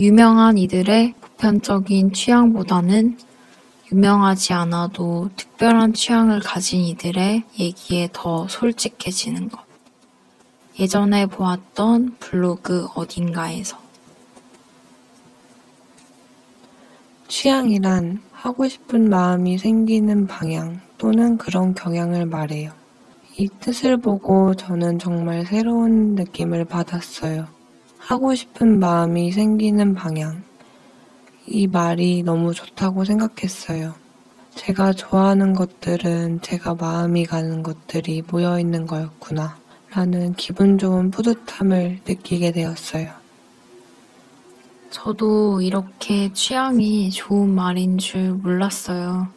유명한 이들의 보편적인 취향보다는 유명하지 않아도 특별한 취향을 가진 이들의 얘기에 더 솔직해지는 것. 예전에 보았던 블로그 어딘가에서. 취향이란 하고 싶은 마음이 생기는 방향 또는 그런 경향을 말해요. 이 뜻을 보고 저는 정말 새로운 느낌을 받았어요. 하고 싶은 마음이 생기는 방향. 이 말이 너무 좋다고 생각했어요. 제가 좋아하는 것들은 제가 마음이 가는 것들이 모여 있는 거였구나. 라는 기분 좋은 뿌듯함을 느끼게 되었어요. 저도 이렇게 취향이 좋은 말인 줄 몰랐어요.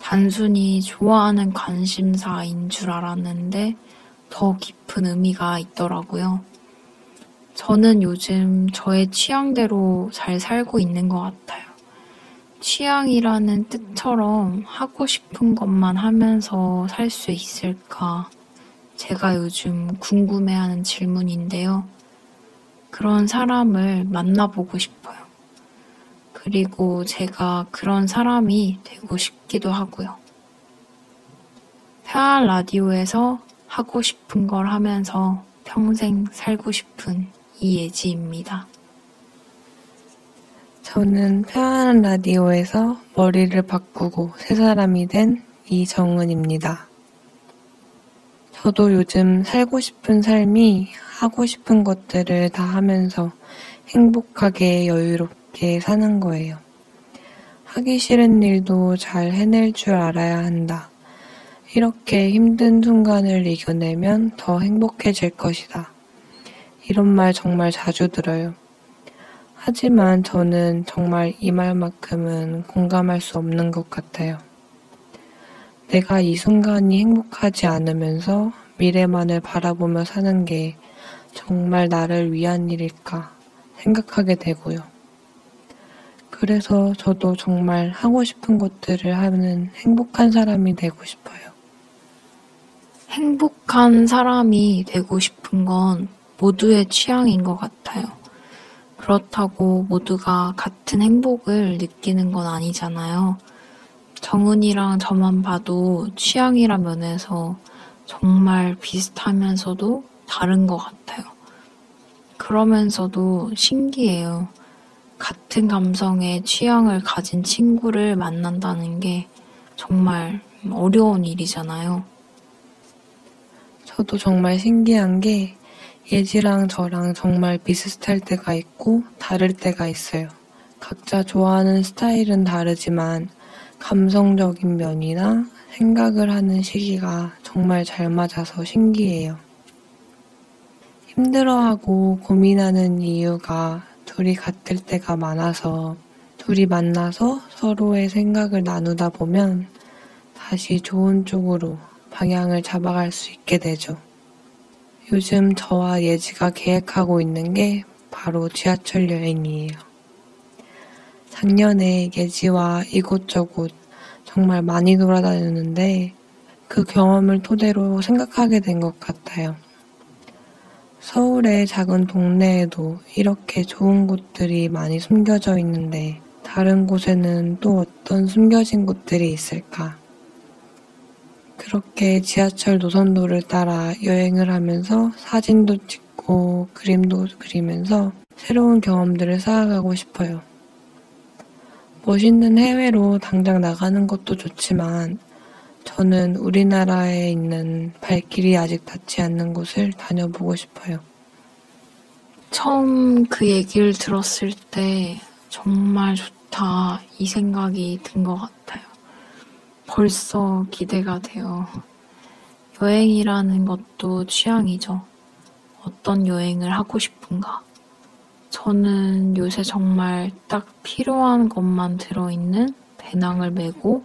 단순히 좋아하는 관심사인 줄 알았는데 더 깊은 의미가 있더라고요. 저는 요즘 저의 취향대로 잘 살고 있는 것 같아요. 취향이라는 뜻처럼 하고 싶은 것만 하면서 살 수 있을까? 제가 요즘 궁금해하는 질문인데요. 그런 사람을 만나보고 싶어요. 그리고 제가 그런 사람이 되고 싶기도 하고요. 편안 라디오에서 하고 싶은 걸 하면서 평생 살고 싶은 이예지입니다. 저는 편안한 라디오에서 머리를 바꾸고 새 사람이 된 이정은입니다. 저도 요즘 살고 싶은 삶이 하고 싶은 것들을 다 하면서 행복하게 여유롭게 사는 거예요. 하기 싫은 일도 잘 해낼 줄 알아야 한다. 이렇게 힘든 순간을 이겨내면 더 행복해질 것이다. 이런 말 정말 자주 들어요. 하지만 저는 정말 이 말만큼은 공감할 수 없는 것 같아요. 내가 이 순간이 행복하지 않으면서 미래만을 바라보며 사는 게 정말 나를 위한 일일까 생각하게 되고요. 그래서 저도 정말 하고 싶은 것들을 하는 행복한 사람이 되고 싶어요. 행복한 사람이 되고 싶은 건 모두의 취향인 것 같아요. 그렇다고 모두가 같은 행복을 느끼는 건 아니잖아요. 정은이랑 저만 봐도 취향이란 면에서 정말 비슷하면서도 다른 것 같아요. 그러면서도 신기해요. 같은 감성의 취향을 가진 친구를 만난다는 게 정말 어려운 일이잖아요. 저도 정말 신기한 게 예지랑 저랑 정말 비슷할 때가 있고 다를 때가 있어요. 각자 좋아하는 스타일은 다르지만 감성적인 면이나 생각을 하는 시기가 정말 잘 맞아서 신기해요. 힘들어하고 고민하는 이유가 둘이 같을 때가 많아서 둘이 만나서 서로의 생각을 나누다 보면 다시 좋은 쪽으로 방향을 잡아갈 수 있게 되죠. 요즘 저와 예지가 계획하고 있는 게 바로 지하철 여행이에요. 작년에 예지와 이곳저곳 정말 많이 돌아다녔는데 그 경험을 토대로 생각하게 된 것 같아요. 서울의 작은 동네에도 이렇게 좋은 곳들이 많이 숨겨져 있는데 다른 곳에는 또 어떤 숨겨진 곳들이 있을까? 그렇게 지하철 노선도를 따라 여행을 하면서 사진도 찍고 그림도 그리면서 새로운 경험들을 쌓아가고 싶어요. 멋있는 해외로 당장 나가는 것도 좋지만 저는 우리나라에 있는 발길이 아직 닿지 않는 곳을 다녀보고 싶어요. 처음 그 얘기를 들었을 때 정말 좋다 이 생각이 든 것 같아요. 벌써 기대가 돼요. 여행이라는 것도 취향이죠. 어떤 여행을 하고 싶은가. 저는 요새 정말 딱 필요한 것만 들어있는 배낭을 메고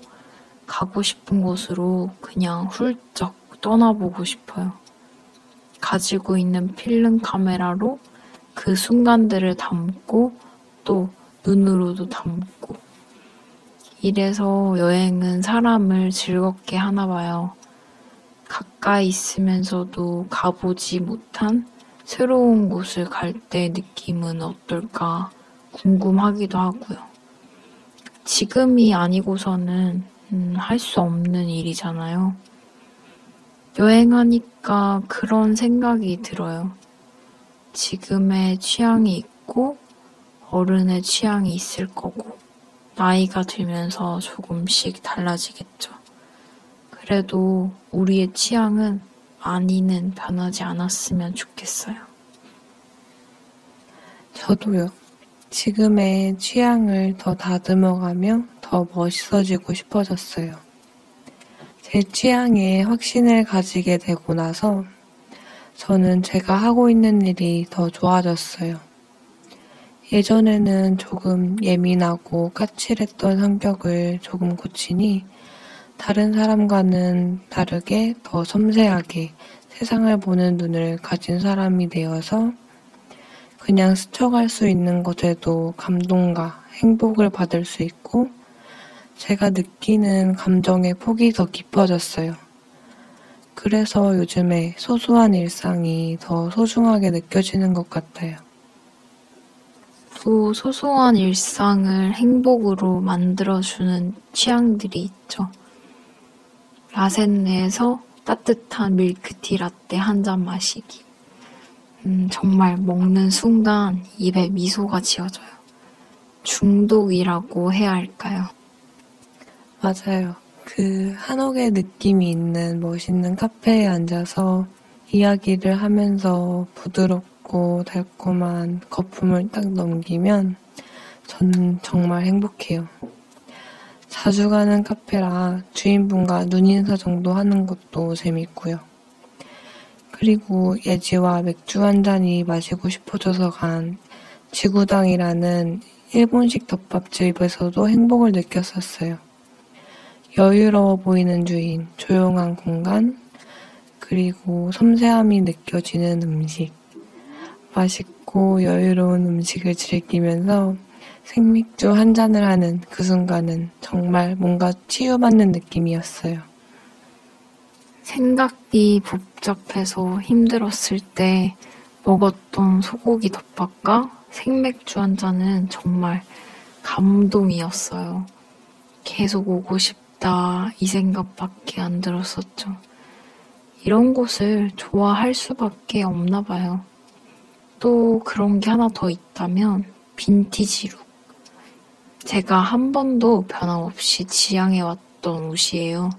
가고 싶은 곳으로 그냥 훌쩍 떠나보고 싶어요. 가지고 있는 필름 카메라로 그 순간들을 담고 또 눈으로도 담고 이래서 여행은 사람을 즐겁게 하나 봐요. 가까이 있으면서도 가보지 못한 새로운 곳을 갈 때 느낌은 어떨까 궁금하기도 하고요. 지금이 아니고서는 음, 할 수 없는 일이잖아요. 여행하니까 그런 생각이 들어요. 지금의 취향이 있고 어른의 취향이 있을 거고 나이가 들면서 조금씩 달라지겠죠. 그래도 우리의 취향은 많이는 변하지 않았으면 좋겠어요. 저도요. 지금의 취향을 더 다듬어가며 더 멋있어지고 싶어졌어요. 제 취향에 확신을 가지게 되고 나서 저는 제가 하고 있는 일이 더 좋아졌어요. 예전에는 조금 예민하고 까칠했던 성격을 조금 고치니 다른 사람과는 다르게 더 섬세하게 세상을 보는 눈을 가진 사람이 되어서 그냥 스쳐갈 수 있는 것에도 감동과 행복을 받을 수 있고 제가 느끼는 감정의 폭이 더 깊어졌어요. 그래서 요즘에 소소한 일상이 더 소중하게 느껴지는 것 같아요. 또 소소한 일상을 행복으로 만들어주는 취향들이 있죠. 라센네에서 따뜻한 밀크티 라떼 한 잔 마시기. 음, 정말 먹는 순간 입에 미소가 지어져요. 중독이라고 해야 할까요? 맞아요. 그 한옥의 느낌이 있는 멋있는 카페에 앉아서 이야기를 하면서 부드럽 고 달콤한 거품을 딱 넘기면 저는 정말 행복해요. 자주 가는 카페라 주인분과 눈인사 정도 하는 것도 재밌고요. 그리고 예지와 맥주 한 잔이 마시고 싶어져서 간 지구당이라는 일본식 덮밥집에서도 행복을 느꼈었어요. 여유로워 보이는 주인, 조용한 공간, 그리고 섬세함이 느껴지는 음식. 맛있고 여유로운 음식을 즐기면서 생맥주 한 잔을 하는 그 순간은 정말 뭔가 치유받는 느낌이었어요. 생각이 복잡해서 힘들었을 때 먹었던 소고기 덮밥과 생맥주 한 잔은 정말 감동이었어요. 계속 오고 싶다 이 생각밖에 안 들었었죠. 이런 곳을 좋아할 수밖에 없나 봐요. 또 그런 게 하나 더 있다면 빈티지 룩. 제가 한 번도 변함없이 지향해왔던 옷이에요.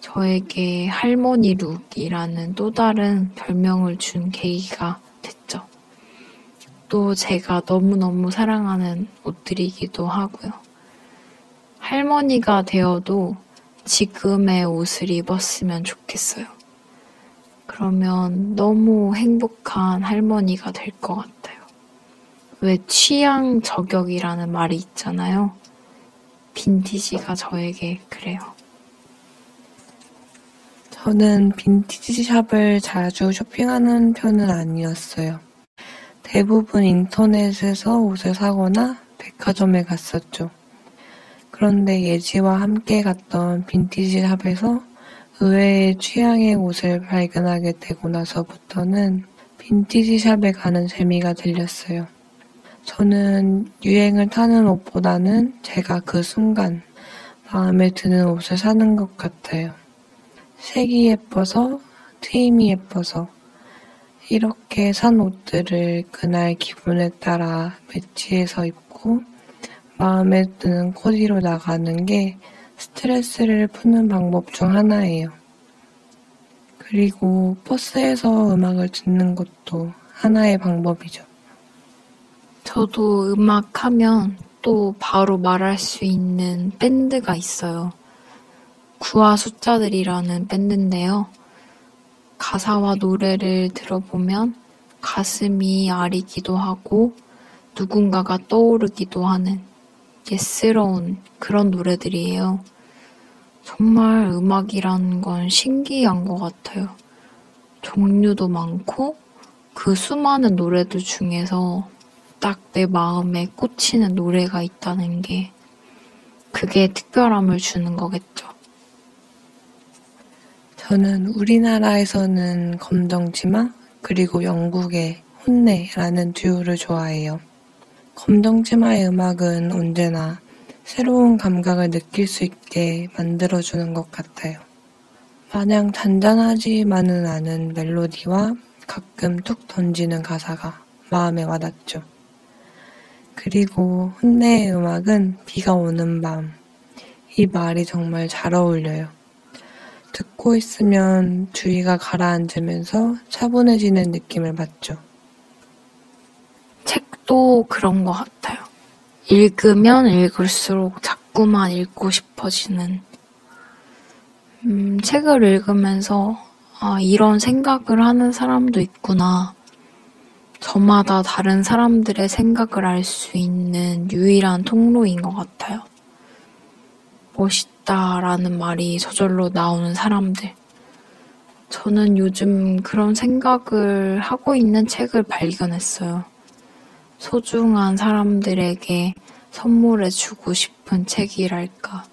저에게 할머니 룩이라는 또 다른 별명을 준 계기가 됐죠. 또 제가 너무너무 사랑하는 옷들이기도 하고요. 할머니가 되어도 지금의 옷을 입었으면 좋겠어요. 그러면 너무 행복한 할머니가 될 것 같아요. 왜 취향 저격이라는 말이 있잖아요. 빈티지가 저에게 그래요. 저는 빈티지 샵을 자주 쇼핑하는 편은 아니었어요. 대부분 인터넷에서 옷을 사거나 백화점에 갔었죠. 그런데 예지와 함께 갔던 빈티지 샵에서 의외의 취향의 옷을 발견하게 되고 나서부터는 빈티지 샵에 가는 재미가 들렸어요. 저는 유행을 타는 옷보다는 제가 그 순간 마음에 드는 옷을 사는 것 같아요. 색이 예뻐서, 트임이 예뻐서, 이렇게 산 옷들을 그날 기분에 따라 매치해서 입고 마음에 드는 코디로 나가는 게 스트레스를 푸는 방법 중 하나예요. 그리고 버스에서 음악을 듣는 것도 하나의 방법이죠. 저도 음악 하면 또 바로 말할 수 있는 밴드가 있어요. 구와 숫자들이라는 밴드인데요. 가사와 노래를 들어보면 가슴이 아리기도 하고 누군가가 떠오르기도 하는 예스러운 그런 노래들이에요. 정말 음악이라는 건 신기한 것 같아요. 종류도 많고 그 수많은 노래들 중에서 딱 내 마음에 꽂히는 노래가 있다는 게 그게 특별함을 주는 거겠죠. 저는 우리나라에서는 검정치마 그리고 영국의 혼내라는 듀오를 좋아해요. 검정 치마의 음악은 언제나 새로운 감각을 느낄 수 있게 만들어 주는 것 같아요. 마냥 잔잔하지만은 않은 멜로디와 가끔 툭 던지는 가사가 마음에 와닿죠. 그리고 hun내의 음악은 비가 오는 밤. 이 말이 정말 잘 어울려요. 듣고 있으면 주위가 가라앉으면서 차분해지는 느낌을 받죠. 책도 그런 것 같아요. 읽으면 읽을수록 자꾸만 읽고 싶어지는. 음, 책을 읽으면서, 아, 이런 생각을 하는 사람도 있구나. 저마다 다른 사람들의 생각을 알 수 있는 유일한 통로인 것 같아요. 멋있다라는 말이 저절로 나오는 사람들. 저는 요즘 그런 생각을 하고 있는 책을 발견했어요. 소중한 사람들에게 선물해 주고 싶은 책이랄까.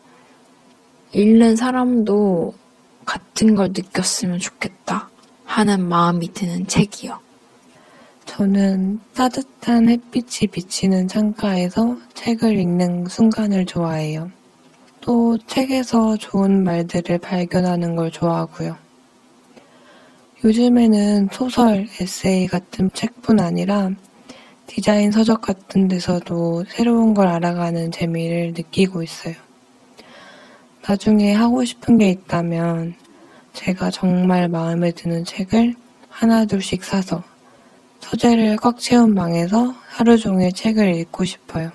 읽는 사람도 같은 걸 느꼈으면 좋겠다 하는 마음이 드는 책이요. 저는 따뜻한 햇빛이 비치는 창가에서 책을 읽는 순간을 좋아해요. 또 책에서 좋은 말들을 발견하는 걸 좋아하고요. 요즘에는 소설, 에세이 같은 책뿐 아니라 디자인 서적 같은 데서도 새로운 걸 알아가는 재미를 느끼고 있어요. 나중에 하고 싶은 게 있다면 제가 정말 마음에 드는 책을 하나둘씩 사서 서재를 꽉 채운 방에서 하루 종일 책을 읽고 싶어요.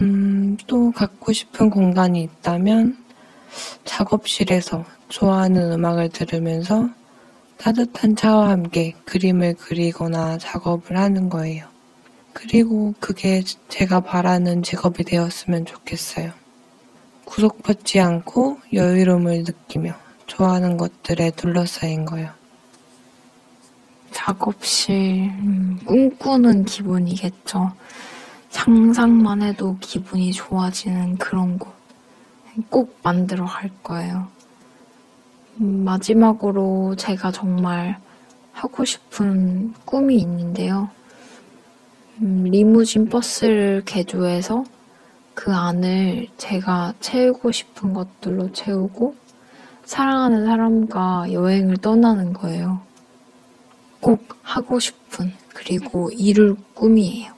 음, 또 갖고 싶은 공간이 있다면 작업실에서 좋아하는 음악을 들으면서 따뜻한 차와 함께 그림을 그리거나 작업을 하는 거예요. 그리고 그게 제가 바라는 직업이 되었으면 좋겠어요. 구속받지 않고 여유로움을 느끼며 좋아하는 것들에 둘러싸인 거요. 작업실, 음, 꿈꾸는 기분이겠죠. 상상만 해도 기분이 좋아지는 그런 곳. 꼭 만들어 갈 거예요. 음, 마지막으로 제가 정말 하고 싶은 꿈이 있는데요. 음, 리무진 버스를 개조해서 그 안을 제가 채우고 싶은 것들로 채우고 사랑하는 사람과 여행을 떠나는 거예요. 꼭 하고 싶은 그리고 이룰 꿈이에요.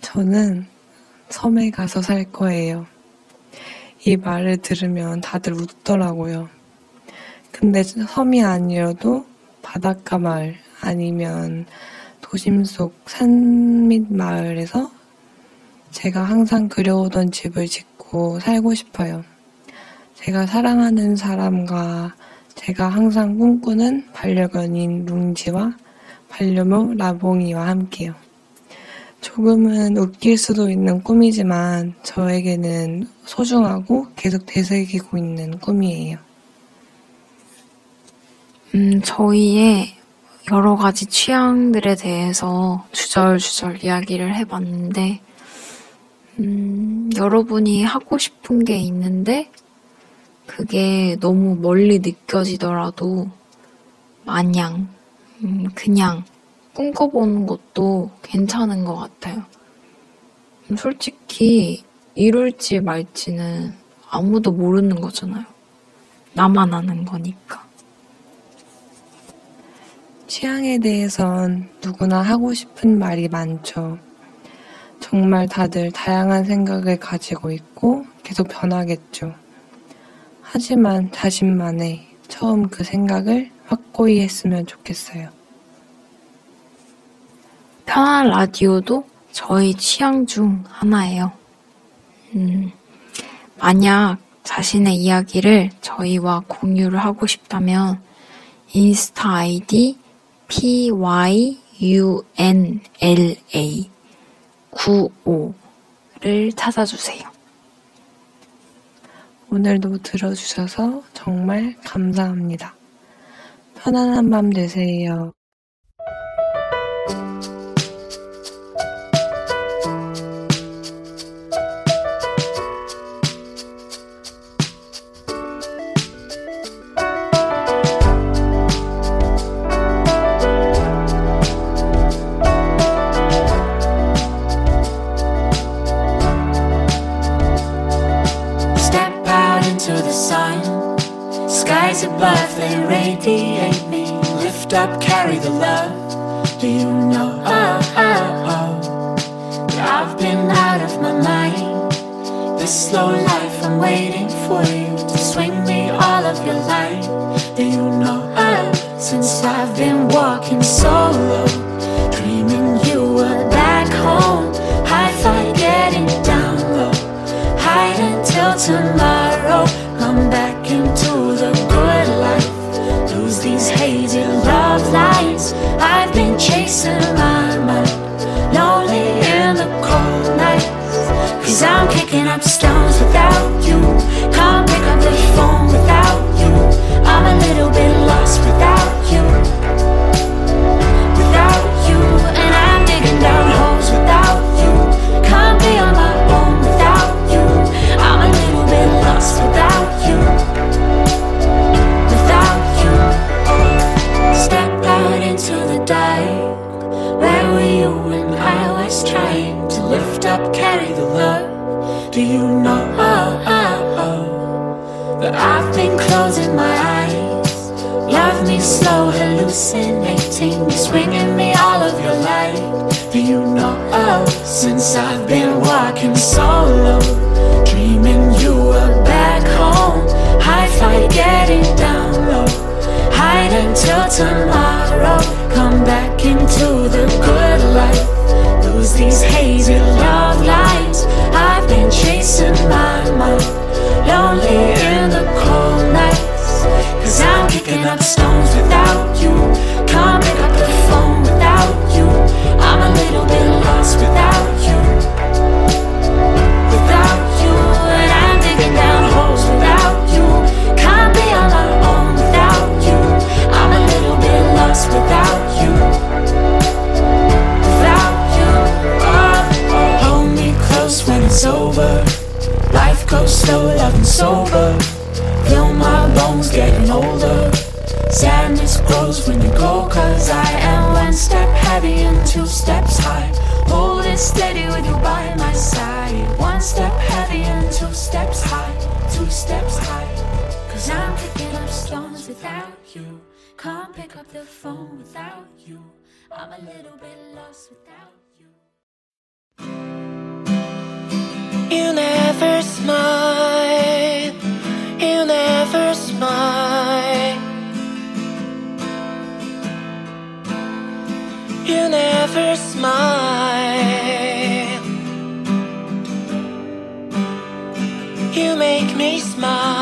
저는 섬에 가서 살 거예요. 이 말을 들으면 다들 웃더라고요. 근데 섬이 아니어도 바닷가 마을 아니면 도심 속 산 밑 마을에서 제가 항상 그려오던 집을 짓고 살고 싶어요. 제가 사랑하는 사람과 제가 항상 꿈꾸는 반려견인 룽지와 반려묘 라봉이와 함께요. 조금은 웃길 수도 있는 꿈이지만 저에게는 소중하고 계속 되새기고 있는 꿈이에요. 음, 저희의 여러 가지 취향들에 대해서 주절주절 이야기를 해봤는데, 음, 여러분이 하고 싶은 게 있는데, 그게 너무 멀리 느껴지더라도, 마냥, 음, 그냥 꿈꿔보는 것도 괜찮은 것 같아요. 솔직히 이룰지 말지는 아무도 모르는 거잖아요. 나만 아는 거니까. 취향에 대해선 누구나 하고 싶은 말이 많죠. 정말 다들 다양한 생각을 가지고 있고 계속 변하겠죠. 하지만 자신만의 처음 그 생각을 확고히 했으면 좋겠어요. 편한 라디오도 저희 취향 중 하나예요. 음, 만약 자신의 이야기를 저희와 공유를 하고 싶다면 인스타 아이디 pyunla 95를 찾아주세요. 오늘도 들어주셔서 정말 감사합니다. 편안한 밤 되세요. Tomorrow. Come back into the good life. Lose these hazy love lights. I've been chasing my mind. Lonely in the cold nights. Cause I'm kicking up stones trying to lift up, carry the love? Do you know that I've been closing my eyes? Love me slow, hallucinating, swinging me all of your light. Do you know since I've been walking solo, dreaming you were back home? High five, getting down low. Hide until tomorrow. Come back into the good life. These hazy love lights. I've been chasing my mind. Lonely in the cold nights. Cause I'm kicking up stones without you. Without you. Can't pick up the phone without you. I'm a little bit lost without you. You never smile. You never smile. You never smile. You make me smile.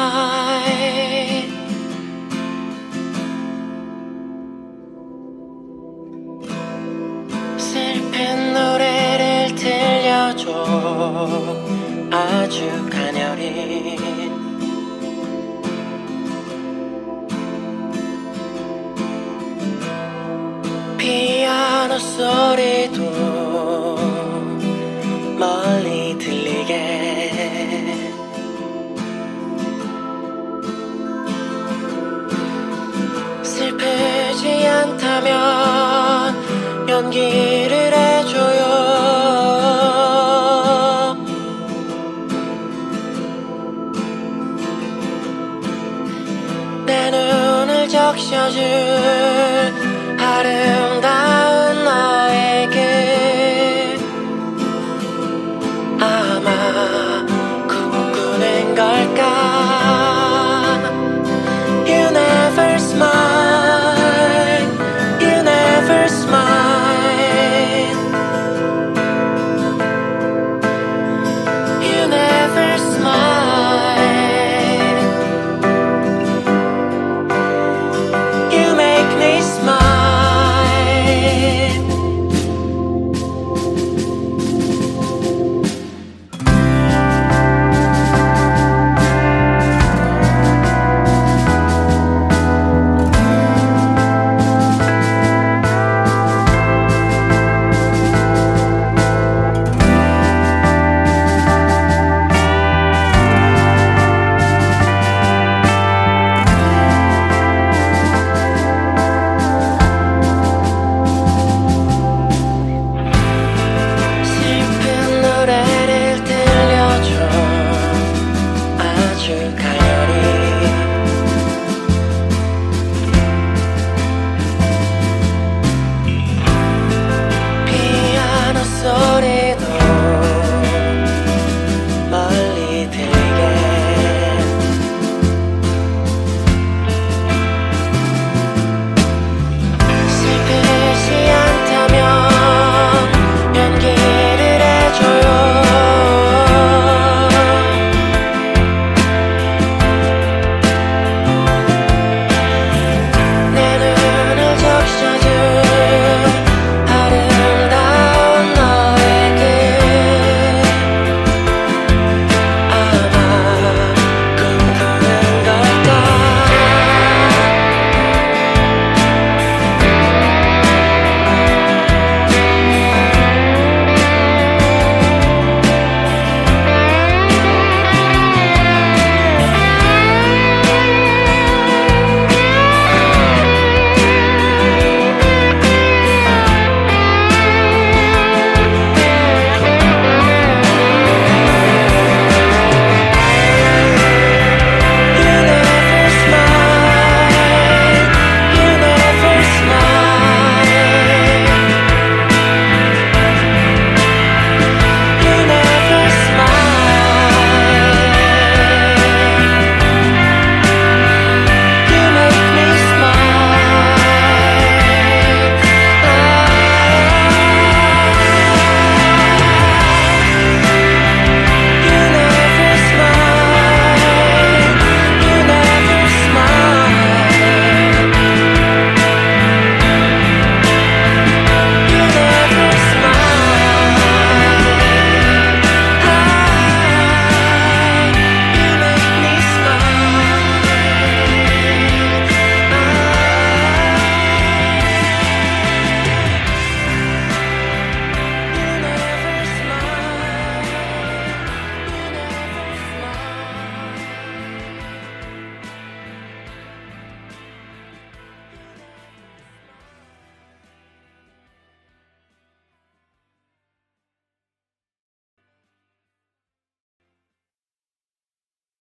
아주 가녀린 피아노 소리도 멀리 들리게 슬프지 않다면 연기 적셔줄 아름